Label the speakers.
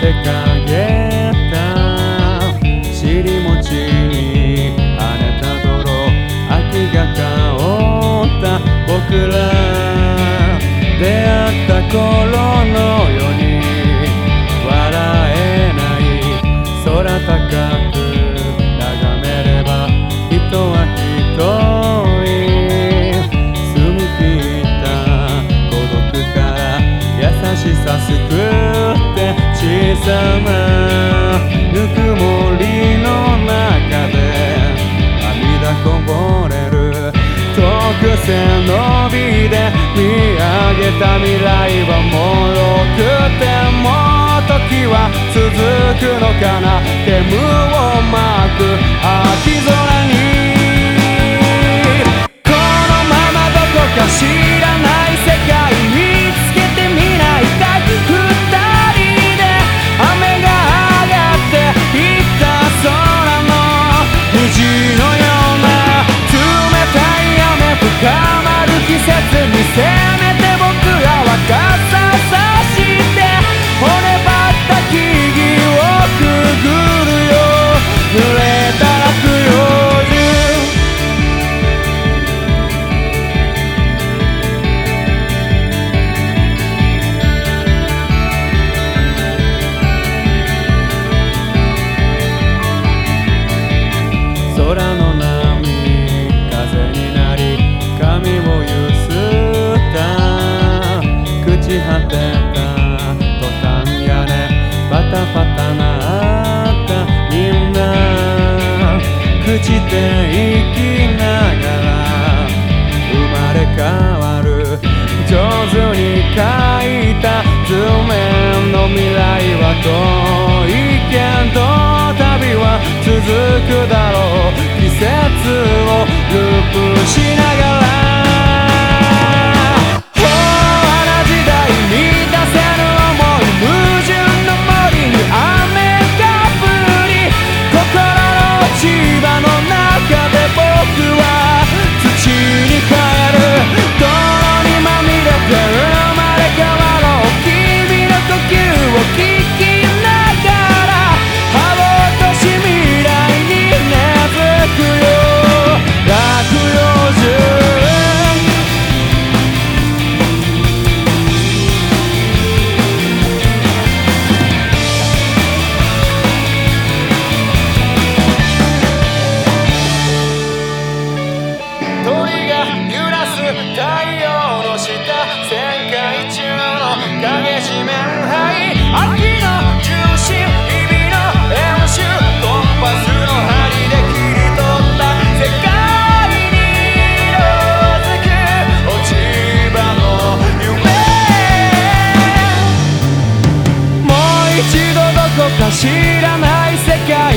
Speaker 1: Azteca. 伸びで見上げた未来は脆くても時は続くのかな？煙を巻く。秋空ていきながら生まれ変わる。上手に描いた図面の未来は遠いけど旅は続くだろう季節は太陽の下旋回中の影地面灰秋の重心日々の演習コンパスの針で切り取った世界に色づく。落ち葉の夢。もう一度どこか知らない。世界